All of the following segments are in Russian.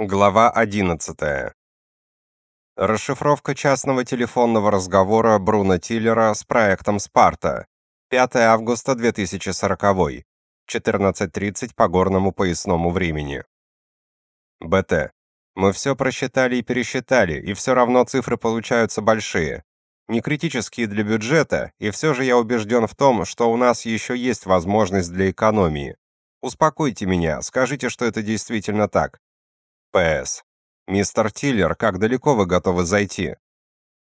Глава 11. Расшифровка частного телефонного разговора Бруно Тиллера с проектом «Спарта». 5 августа 2040. 14.30 по горному поясному времени. БТ. Мы все просчитали и пересчитали, и все равно цифры получаются большие. Не критические для бюджета, и все же я убежден в том, что у нас еще есть возможность для экономии. Успокойте меня, скажите, что это действительно так. П.С. Мистер Тиллер, как далеко вы готовы зайти?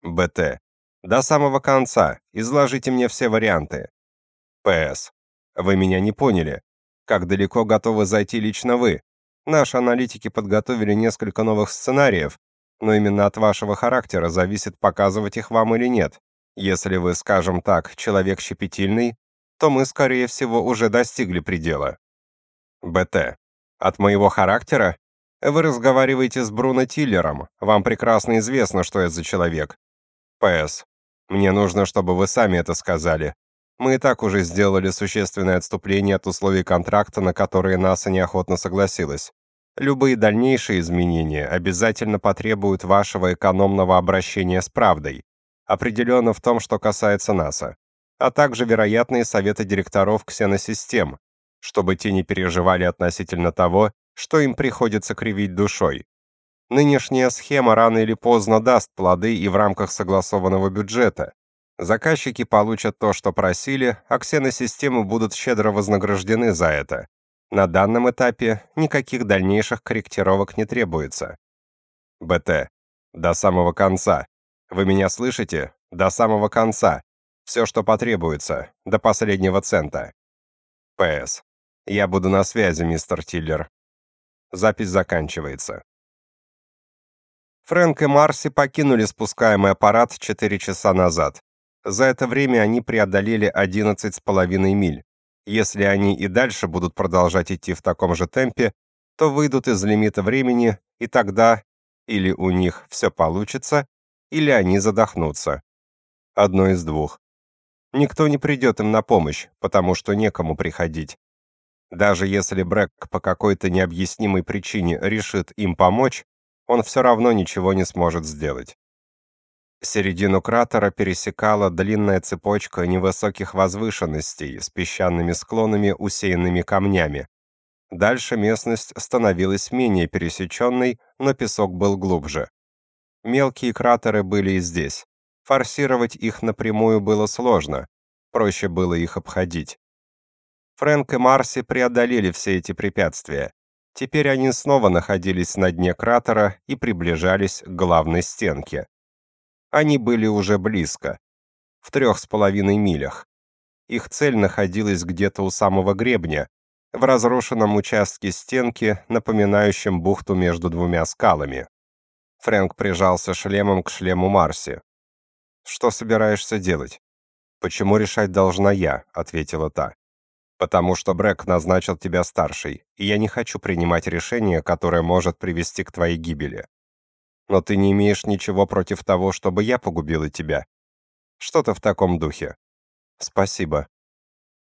Б.Т. До самого конца. Изложите мне все варианты. П.С. Вы меня не поняли. Как далеко готовы зайти лично вы? Наши аналитики подготовили несколько новых сценариев, но именно от вашего характера зависит, показывать их вам или нет. Если вы, скажем так, человек щепетильный, то мы, скорее всего, уже достигли предела. БТ. От моего характера? Вы разговариваете с Бруно Тиллером. Вам прекрасно известно, что я за человек. П.С. Мне нужно, чтобы вы сами это сказали. Мы и так уже сделали существенное отступление от условий контракта, на которые НАСА неохотно согласилась. Любые дальнейшие изменения обязательно потребуют вашего экономного обращения с правдой, определенно в том, что касается НАСА, а также вероятные советы директоров ксеносистем, чтобы те не переживали относительно того, что им приходится кривить душой. Нынешняя схема рано или поздно даст плоды и в рамках согласованного бюджета. Заказчики получат то, что просили, а ксеносистемы будут щедро вознаграждены за это. На данном этапе никаких дальнейших корректировок не требуется. БТ. До самого конца. Вы меня слышите? До самого конца. Все, что потребуется. До последнего цента. ПС. Я буду на связи, мистер Тиллер. Запись заканчивается. Фрэнк и Марси покинули спускаемый аппарат 4 часа назад. За это время они преодолели 11,5 миль. Если они и дальше будут продолжать идти в таком же темпе, то выйдут из лимита времени, и тогда или у них все получится, или они задохнутся. Одно из двух. Никто не придет им на помощь, потому что некому приходить. Даже если Брэк по какой-то необъяснимой причине решит им помочь, он все равно ничего не сможет сделать. Середину кратера пересекала длинная цепочка невысоких возвышенностей с песчаными склонами, усеянными камнями. Дальше местность становилась менее пересеченной, но песок был глубже. Мелкие кратеры были и здесь. Форсировать их напрямую было сложно, проще было их обходить. Фрэнк и Марси преодолели все эти препятствия. Теперь они снова находились на дне кратера и приближались к главной стенке. Они были уже близко, в трех с половиной милях. Их цель находилась где-то у самого гребня, в разрушенном участке стенки, напоминающем бухту между двумя скалами. Фрэнк прижался шлемом к шлему Марси. «Что собираешься делать?» «Почему решать должна я?» — ответила та потому что Брэк назначил тебя старшей, и я не хочу принимать решение, которое может привести к твоей гибели. Но ты не имеешь ничего против того, чтобы я погубила тебя. Что-то в таком духе. Спасибо.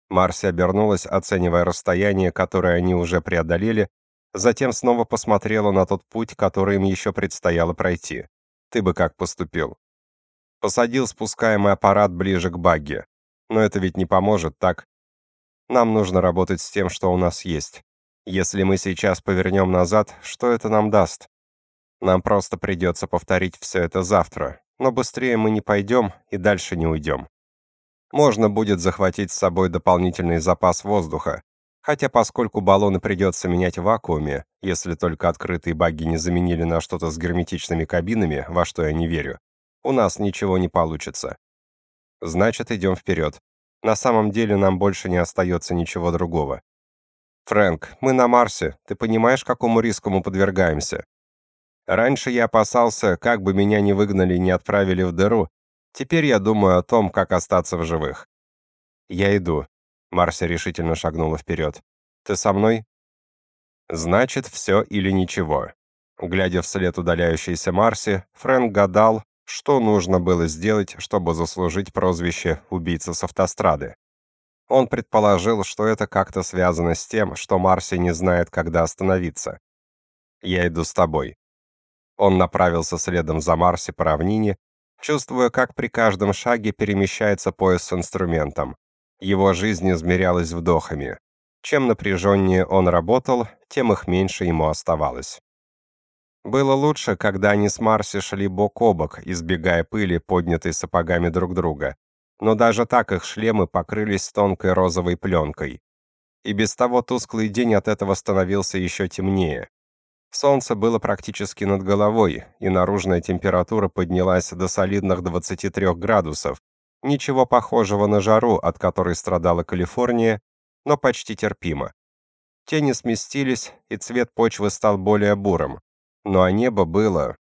Марси обернулась, оценивая расстояние, которое они уже преодолели, затем снова посмотрела на тот путь, который им еще предстояло пройти. Ты бы как поступил? Посадил спускаемый аппарат ближе к багге. Но это ведь не поможет, так? Нам нужно работать с тем, что у нас есть. Если мы сейчас повернем назад, что это нам даст? Нам просто придется повторить все это завтра, но быстрее мы не пойдем и дальше не уйдем. Можно будет захватить с собой дополнительный запас воздуха, хотя поскольку баллоны придется менять в вакууме, если только открытые багги не заменили на что-то с герметичными кабинами, во что я не верю, у нас ничего не получится. Значит, идем вперед. На самом деле нам больше не остается ничего другого. Фрэнк, мы на Марсе. Ты понимаешь, какому риску мы подвергаемся? Раньше я опасался, как бы меня не выгнали и не отправили в дыру. Теперь я думаю о том, как остаться в живых. Я иду. Марси решительно шагнула вперед. Ты со мной? Значит, все или ничего. Глядя вслед удаляющейся Марси, Фрэнк гадал, что нужно было сделать, чтобы заслужить прозвище «убийца с автострады». Он предположил, что это как-то связано с тем, что Марси не знает, когда остановиться. Я иду с тобой. Он направился следом за Марси по равнине, чувствуя, как при каждом шаге перемещается пояс с инструментом. Его жизнь измерялась вдохами. Чем напряженнее он работал, тем их меньше ему оставалось. Было лучше, когда они с Марси шли бок о бок, избегая пыли, поднятой сапогами друг друга. Но даже так их шлемы покрылись тонкой розовой пленкой. И без того тусклый день от этого становился еще темнее. Солнце было практически над головой, и наружная температура поднялась до солидных 23 градусов. Ничего похожего на жару, от которой страдала Калифорния, но почти терпимо. Тени сместились, и цвет почвы стал более бурым. Ну а небо было...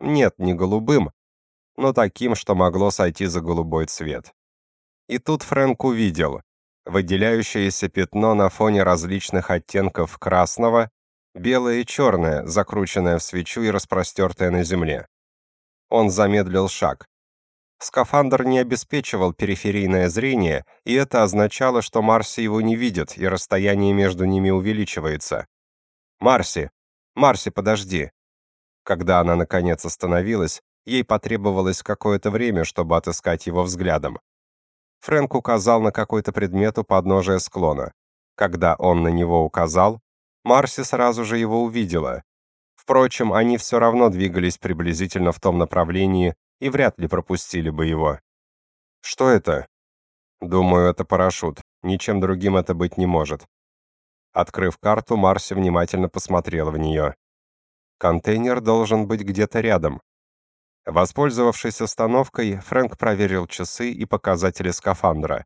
Нет, не голубым, но таким, что могло сойти за голубой цвет. И тут Фрэнк увидел выделяющееся пятно на фоне различных оттенков красного, белое и черное, закрученное в свечу и распростертое на земле. Он замедлил шаг. Скафандр не обеспечивал периферийное зрение, и это означало, что Марси его не видит, и расстояние между ними увеличивается. «Марси! Марси, подожди!» Когда она, наконец, остановилась, ей потребовалось какое-то время, чтобы отыскать его взглядом. Фрэнк указал на какой-то предмет у подножия склона. Когда он на него указал, Марси сразу же его увидела. Впрочем, они все равно двигались приблизительно в том направлении и вряд ли пропустили бы его. Что это? Думаю, это парашют. Ничем другим это быть не может. Открыв карту, Марси внимательно посмотрела в нее. Контейнер должен быть где-то рядом. Воспользовавшись остановкой, Фрэнк проверил часы и показатели скафандра.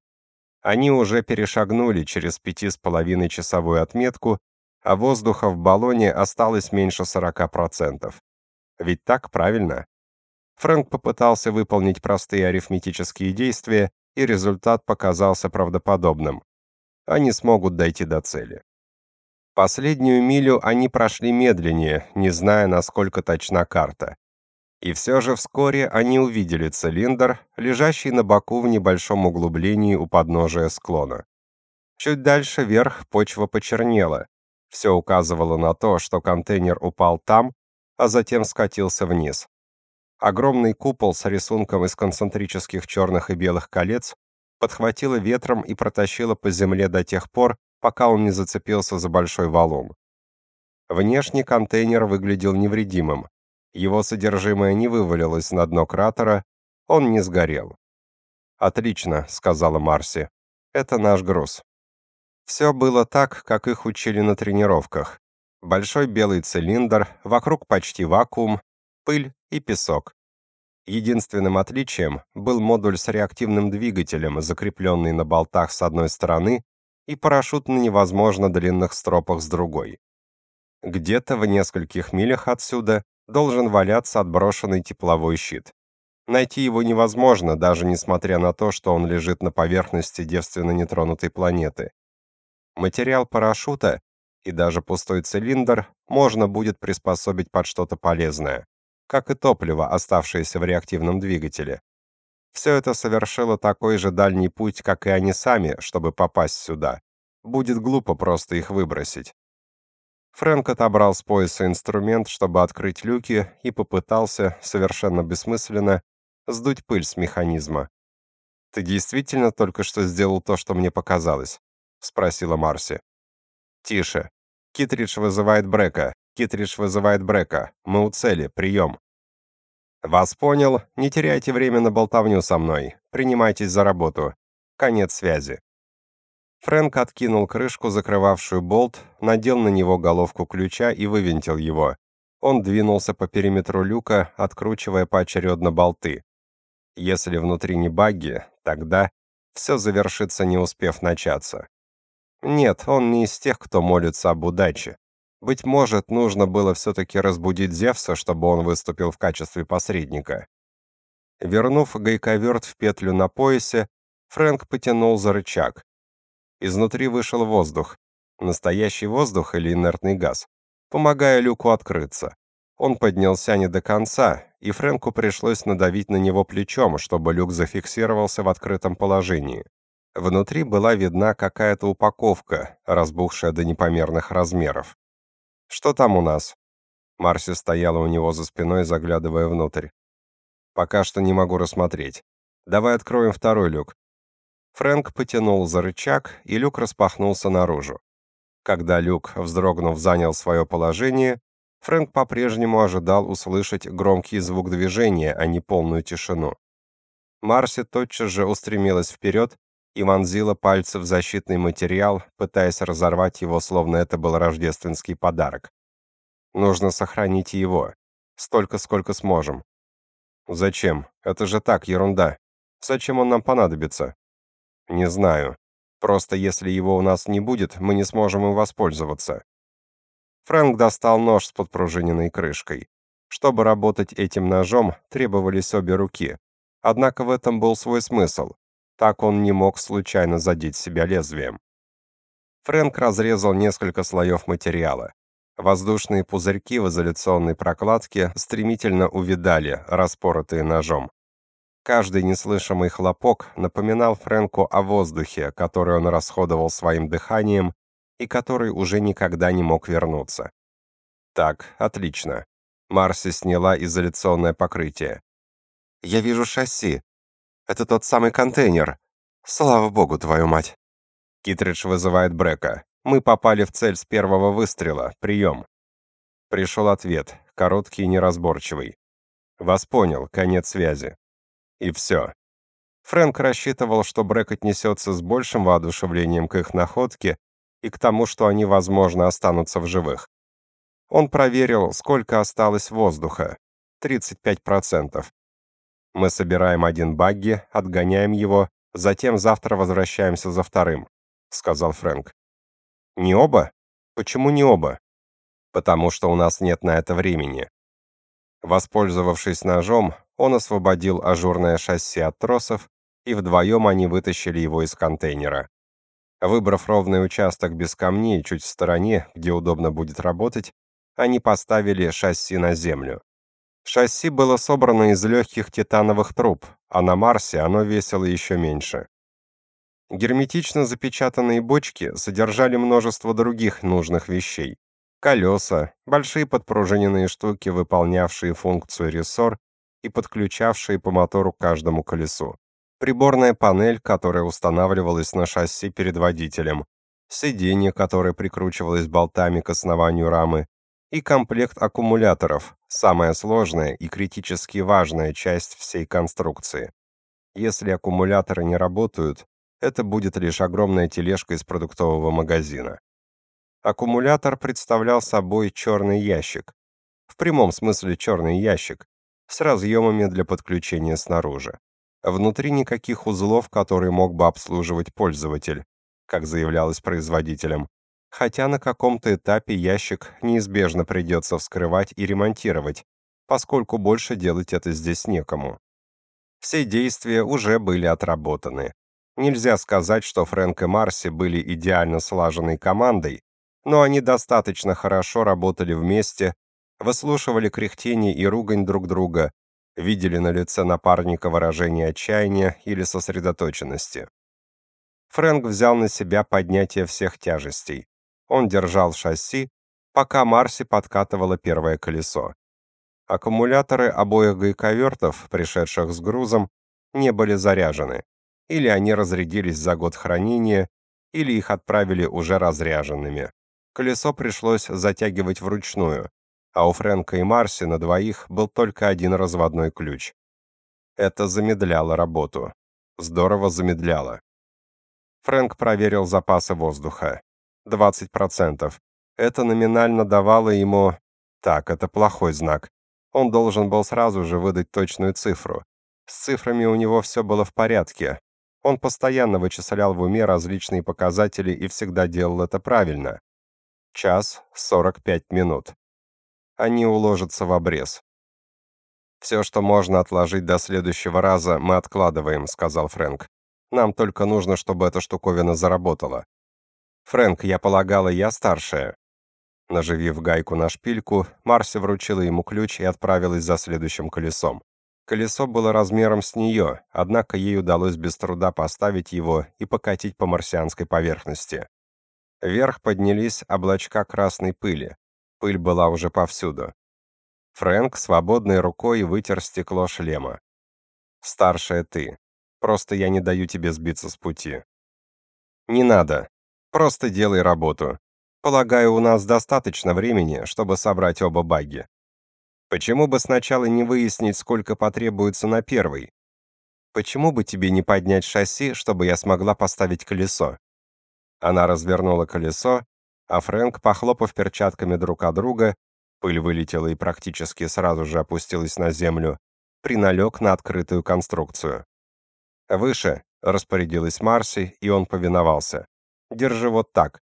Они уже перешагнули через пяти с половиной часовую отметку а воздуха в баллоне осталось меньше 40%. Ведь так правильно? Фрэнк попытался выполнить простые арифметические действия, и результат показался правдоподобным. Они смогут дойти до цели. Последнюю милю они прошли медленнее, не зная, насколько точна карта. И все же вскоре они увидели цилиндр, лежащий на боку в небольшом углублении у подножия склона. Чуть дальше вверх почва почернела, все указывало на то, что контейнер упал там, а затем скатился вниз. Огромный купол с рисунком из концентрических черных и белых колец подхватило ветром и протащило по земле до тех пор, пока он не зацепился за большой валун. Внешний контейнер выглядел невредимым. Его содержимое не вывалилось на дно кратера, он не сгорел. «Отлично», — сказала Марси. «Это наш груз». Все было так, как их учили на тренировках. Большой белый цилиндр, вокруг почти вакуум, пыль и песок. Единственным отличием был модуль с реактивным двигателем, закрепленный на болтах с одной стороны, и парашют на невозможно длинных стропах с другой. Где-то в нескольких милях отсюда должен валяться отброшенный тепловой щит. Найти его невозможно, даже несмотря на то, что он лежит на поверхности девственно нетронутой планеты. Материал парашюта и даже пустой цилиндр можно будет приспособить под что-то полезное, как и топливо, оставшееся в реактивном двигателе. Все это совершило такой же дальний путь, как и они сами, чтобы попасть сюда. Будет глупо просто их выбросить. Фрэнк отобрал с пояса инструмент, чтобы открыть люки, и попытался, совершенно бессмысленно, сдуть пыль с механизма. «Ты действительно только что сделал то, что мне показалось?» спросила Марси. Тише. Китридж вызывает Брека. Китридж вызывает Брека. Мы у цели. Прием. Вас понял. Не теряйте время на болтовню со мной. Принимайтесь за работу. Конец связи. Фрэнк откинул крышку, закрывавшую болт, надел на него головку ключа и вывинтил его. Он двинулся по периметру люка, откручивая поочередно болты. Если внутри не багги, тогда все завершится, не успев начаться. Нет, он не из тех, кто молится об удаче. Быть может, нужно было все-таки разбудить Зевса, чтобы он выступил в качестве посредника. Вернув гайковерт в петлю на поясе, Фрэнк потянул за рычаг. Изнутри вышел воздух. Настоящий воздух или инертный газ, помогая люку открыться. Он поднялся не до конца, и Фрэнку пришлось надавить на него плечом, чтобы люк зафиксировался в открытом положении. Внутри была видна какая-то упаковка, разбухшая до непомерных размеров. «Что там у нас?» Марси стояла у него за спиной, заглядывая внутрь. Пока что не могу рассмотреть. Давай откроем второй люк. Фрэнк потянул за рычаг, и люк распахнулся наружу. Когда люк, вздрогнув, занял свое положение, Фрэнк по-прежнему ожидал услышать громкий звук движения, а не полную тишину. Марси тотчас же устремилась вперед и вонзила пальцы в защитный материал, пытаясь разорвать его, словно это был рождественский подарок. Нужно сохранить его. Столько, сколько сможем. Зачем? Это же так, ерунда. Зачем он нам понадобится? Не знаю. Просто если его у нас не будет, мы не сможем им воспользоваться. Фрэнк достал нож с подпружиненной крышкой. Чтобы работать этим ножом, требовались обе руки. Однако в этом был свой смысл. Так он не мог случайно задеть себя лезвием. Фрэнк разрезал несколько слоев материала. Воздушные пузырьки в изоляционной прокладке стремительно увидали, распоротые ножом. Каждый неслышимый хлопок напоминал Фрэнку о воздухе, который он расходовал своим дыханием и который уже никогда не мог вернуться. Так, отлично. Марси сняла изоляционное покрытие. Я вижу шасси. Это тот самый контейнер. Слава богу, твою мать. Китридж вызывает Брека. Мы попали в цель с первого выстрела. Прием. Пришел ответ, короткий и неразборчивый. Вас понял, конец связи. И все. Фрэнк рассчитывал, что Брэк отнесется с большим воодушевлением к их находке и к тому, что они, возможно, останутся в живых. Он проверил, сколько осталось воздуха. 35%. Мы собираем один багги, отгоняем его, затем завтра возвращаемся за вторым, сказал Фрэнк. Не оба? Почему не оба? Потому что у нас нет на это времени. Воспользовавшись ножом, он освободил ажурное шасси от тросов, и вдвоем они вытащили его из контейнера. Выбрав ровный участок без камней чуть в стороне, где удобно будет работать, они поставили шасси на землю. Шасси было собрано из легких титановых труб, а на Марсе оно весило еще меньше. Герметично запечатанные бочки содержали множество других нужных вещей. Колеса, большие подпружиненные штуки, выполнявшие функцию рессор и подключавшие по мотору каждому колесу. Приборная панель, которая устанавливалась на шасси перед водителем. Сиденье, которое прикручивалось болтами к основанию рамы. И комплект аккумуляторов, самая сложная и критически важная часть всей конструкции. Если аккумуляторы не работают, это будет лишь огромная тележка из продуктового магазина. Аккумулятор представлял собой черный ящик. В прямом смысле черный ящик, с разъемами для подключения снаружи. Внутри никаких узлов, которые мог бы обслуживать пользователь, как заявлялось производителем. Хотя на каком-то этапе ящик неизбежно придется вскрывать и ремонтировать, поскольку больше делать это здесь некому. Все действия уже были отработаны. Нельзя сказать, что Фрэнк и Марси были идеально слаженной командой, но они достаточно хорошо работали вместе, выслушивали кряхтение и ругань друг друга, видели на лице напарника выражение отчаяния или сосредоточенности. Фрэнк взял на себя поднятие всех тяжестей. Он держал шасси, пока Марси подкатывала первое колесо. Аккумуляторы обоих гайковертов, пришедших с грузом, не были заряжены или они разрядились за год хранения, или их отправили уже разряженными. Колесо пришлось затягивать вручную, а у Фрэнка и Марси на двоих был только один разводной ключ. Это замедляло работу. Здорово замедляло. Фрэнк проверил запасы воздуха. 20%. Это номинально давало ему... Так, это плохой знак. Он должен был сразу же выдать точную цифру. С цифрами у него все было в порядке, он постоянно вычислял в уме различные показатели и всегда делал это правильно. Час 45 минут. Они уложатся в обрез. «Все, что можно отложить до следующего раза, мы откладываем», — сказал Фрэнк. «Нам только нужно, чтобы эта штуковина заработала». «Фрэнк, я полагала, я старшая». Наживив гайку на шпильку, Марси вручила ему ключ и отправилась за следующим колесом. Колесо было размером с нее, однако ей удалось без труда поставить его и покатить по марсианской поверхности. Вверх поднялись облачка красной пыли. Пыль была уже повсюду. Фрэнк свободной рукой вытер стекло шлема. Старшая ты. Просто я не даю тебе сбиться с пути. Не надо. Просто делай работу. Полагаю, у нас достаточно времени, чтобы собрать оба багги. Почему бы сначала не выяснить, сколько потребуется на первый? Почему бы тебе не поднять шасси, чтобы я смогла поставить колесо? Она развернула колесо, а Фрэнк, похлопав перчатками друг от друга, пыль вылетела и практически сразу же опустилась на землю, приналег на открытую конструкцию. «Выше», — распорядилась Марси, и он повиновался. «Держи вот так».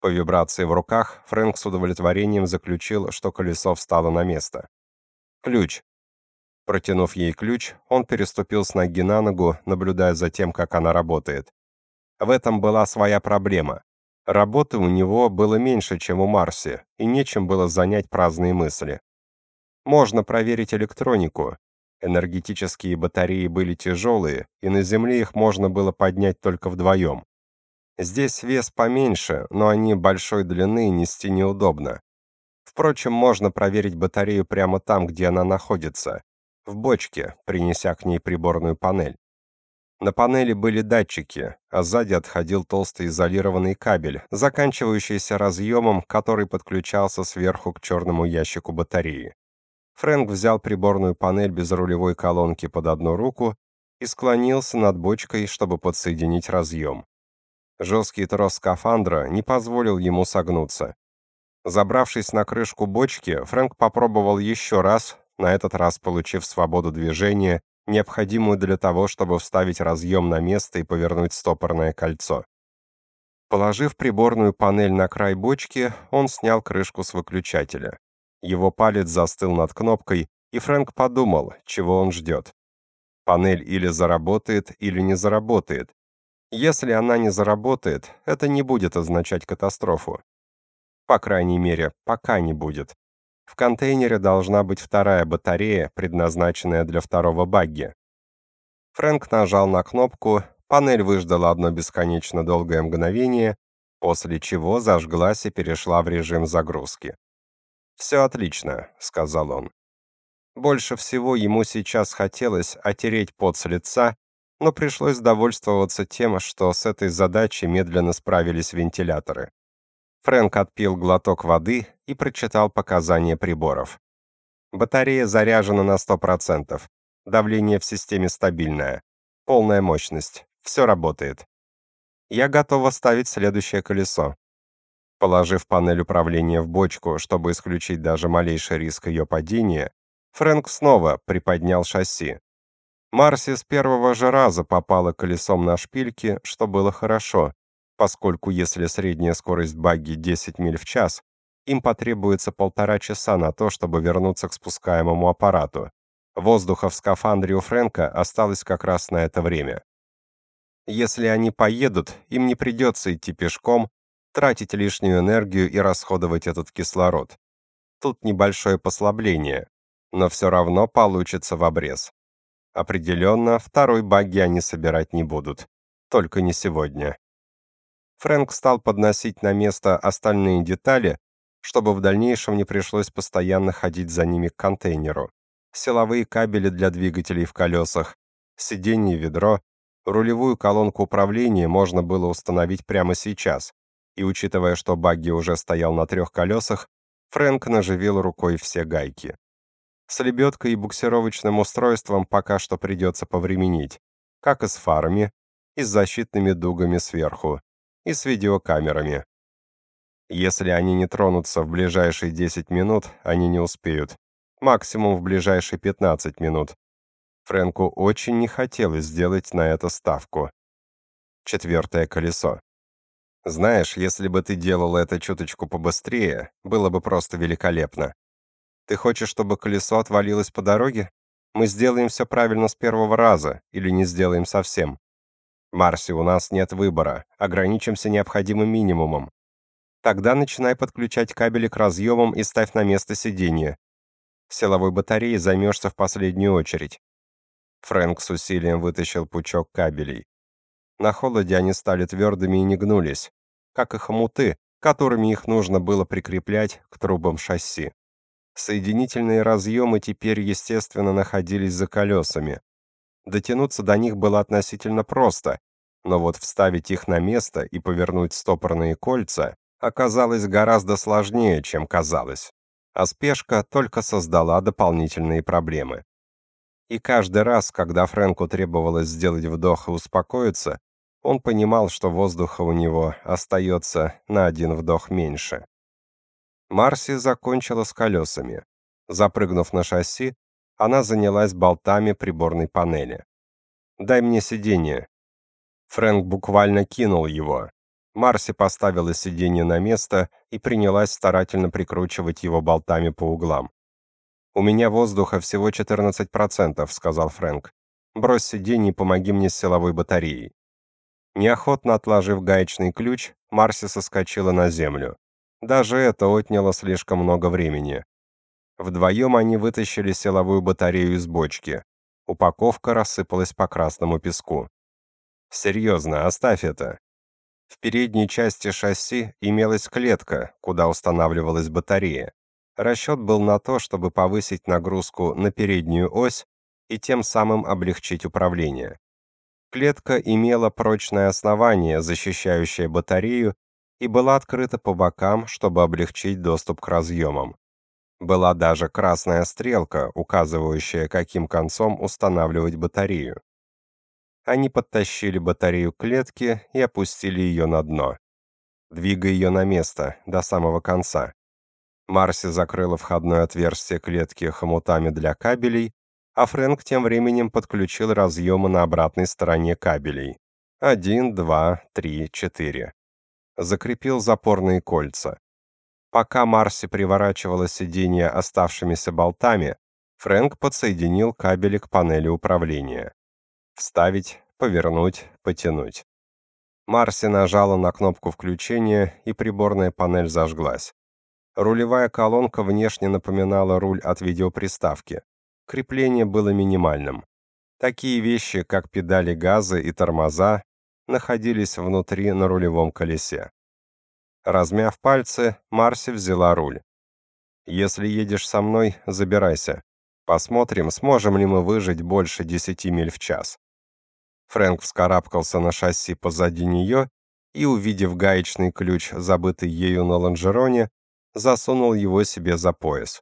По вибрации в руках Фрэнк с удовлетворением заключил, что колесо встало на место. «Ключ», Протянув ей ключ, он переступил с ноги на ногу, наблюдая за тем, как она работает. В этом была своя проблема. Работы у него было меньше, чем у Марси, и нечем было занять праздные мысли. Можно проверить электронику. Энергетические батареи были тяжелые, и на Земле их можно было поднять только вдвоем. Здесь вес поменьше, но они большой длины нести неудобно. Впрочем, можно проверить батарею прямо там, где она находится в бочке, принеся к ней приборную панель. На панели были датчики, а сзади отходил толстый изолированный кабель, заканчивающийся разъемом, который подключался сверху к черному ящику батареи. Фрэнк взял приборную панель без рулевой колонки под одну руку и склонился над бочкой, чтобы подсоединить разъем. Жесткий трос скафандра не позволил ему согнуться. Забравшись на крышку бочки, Фрэнк попробовал еще раз, на этот раз получив свободу движения, необходимую для того, чтобы вставить разъем на место и повернуть стопорное кольцо. Положив приборную панель на край бочки, он снял крышку с выключателя. Его палец застыл над кнопкой, и Фрэнк подумал, чего он ждет. Панель или заработает, или не заработает. Если она не заработает, это не будет означать катастрофу. По крайней мере, пока не будет. В контейнере должна быть вторая батарея, предназначенная для второго багги. Фрэнк нажал на кнопку, панель выждала одно бесконечно долгое мгновение, после чего зажглась и перешла в режим загрузки. «Все отлично», — сказал он. Больше всего ему сейчас хотелось отереть пот с лица, но пришлось довольствоваться тем, что с этой задачей медленно справились вентиляторы. Фрэнк отпил глоток воды и прочитал показания приборов. Батарея заряжена на 100%. Давление в системе стабильное. Полная мощность. Все работает. Я готов ставить следующее колесо. Положив панель управления в бочку, чтобы исключить даже малейший риск ее падения, Фрэнк снова приподнял шасси. Марси с первого же раза попала колесом на шпильки, что было хорошо, поскольку если средняя скорость багги 10 миль в час, им потребуется полтора часа на то, чтобы вернуться к спускаемому аппарату. Воздуха в скафандре у Фрэнка осталось как раз на это время. Если они поедут, им не придется идти пешком, тратить лишнюю энергию и расходовать этот кислород. Тут небольшое послабление, но все равно получится в обрез. Определенно, второй багги они собирать не будут. Только не сегодня. Фрэнк стал подносить на место остальные детали, чтобы в дальнейшем не пришлось постоянно ходить за ними к контейнеру. Силовые кабели для двигателей в колесах, сиденье ведро, рулевую колонку управления можно было установить прямо сейчас. И учитывая, что багги уже стоял на трех колесах, Фрэнк наживил рукой все гайки. С лебедкой и буксировочным устройством пока что придется повременить, как и с фарами, и с защитными дугами сверху и с видеокамерами. Если они не тронутся в ближайшие 10 минут, они не успеют. Максимум в ближайшие 15 минут. Фрэнку очень не хотелось сделать на это ставку. Четвертое колесо. Знаешь, если бы ты делал это чуточку побыстрее, было бы просто великолепно. Ты хочешь, чтобы колесо отвалилось по дороге? Мы сделаем все правильно с первого раза или не сделаем совсем. Марси, у нас нет выбора. Ограничимся необходимым минимумом. Тогда начинай подключать кабели к разъемам и ставь на место сиденье. Силовой батареей займешься в последнюю очередь. Фрэнк с усилием вытащил пучок кабелей. На холоде они стали твердыми и не гнулись, как и хомуты, которыми их нужно было прикреплять к трубам шасси. Соединительные разъемы теперь, естественно, находились за колесами. Дотянуться до них было относительно просто, но вот вставить их на место и повернуть стопорные кольца оказалось гораздо сложнее, чем казалось. А спешка только создала дополнительные проблемы. И каждый раз, когда Фрэнку требовалось сделать вдох и успокоиться, он понимал, что воздуха у него остается на один вдох меньше. Марси закончила с колесами. Запрыгнув на шасси, она занялась болтами приборной панели. «Дай мне сиденье». Фрэнк буквально кинул его. Марси поставила сиденье на место и принялась старательно прикручивать его болтами по углам. «У меня воздуха всего 14%, — сказал Фрэнк. «Брось сиденье и помоги мне с силовой батареей». Неохотно отложив гаечный ключ, Марси соскочила на землю. Даже это отняло слишком много времени. Вдвоем они вытащили силовую батарею из бочки. Упаковка рассыпалась по красному песку. «Серьезно, оставь это». В передней части шасси имелась клетка, куда устанавливалась батарея. Расчет был на то, чтобы повысить нагрузку на переднюю ось и тем самым облегчить управление. Клетка имела прочное основание, защищающее батарею, и была открыта по бокам, чтобы облегчить доступ к разъемам. Была даже красная стрелка, указывающая, каким концом устанавливать батарею. Они подтащили батарею к клетке и опустили ее на дно. Двигай ее на место, до самого конца. Марси закрыла входное отверстие клетки хомутами для кабелей, а Фрэнк тем временем подключил разъемы на обратной стороне кабелей. Один, два, три, четыре. Закрепил запорные кольца. Пока Марси приворачивала сиденье оставшимися болтами, Фрэнк подсоединил кабели к панели управления. Вставить, повернуть, потянуть. Марси нажала на кнопку включения, и приборная панель зажглась. Рулевая колонка внешне напоминала руль от видеоприставки. Крепление было минимальным. Такие вещи, как педали газа и тормоза, находились внутри на рулевом колесе. Размяв пальцы, Марси взяла руль. «Если едешь со мной, забирайся. Посмотрим, сможем ли мы выжить больше 10 миль в час». Фрэнк вскарабкался на шасси позади нее и, увидев гаечный ключ, забытый ею на лонжероне, засунул его себе за пояс.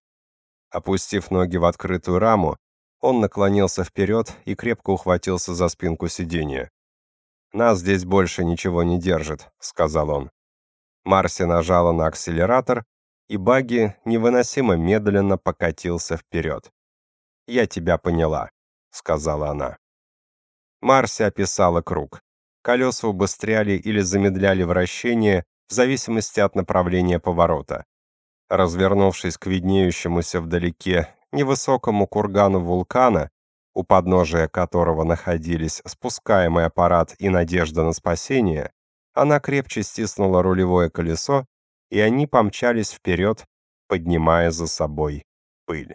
Опустив ноги в открытую раму, он наклонился вперед и крепко ухватился за спинку сиденья. «Нас здесь больше ничего не держит», — сказал он. Марси нажала на акселератор, и багги невыносимо медленно покатился вперед. «Я тебя поняла», — сказала она. Марси описала круг. Колеса убыстряли или замедляли вращение в зависимости от направления поворота. Развернувшись к виднеющемуся вдалеке невысокому кургану вулкана, у подножия которого находились спускаемый аппарат и надежда на спасение, она крепче стиснула рулевое колесо, и они помчались вперед, поднимая за собой пыль.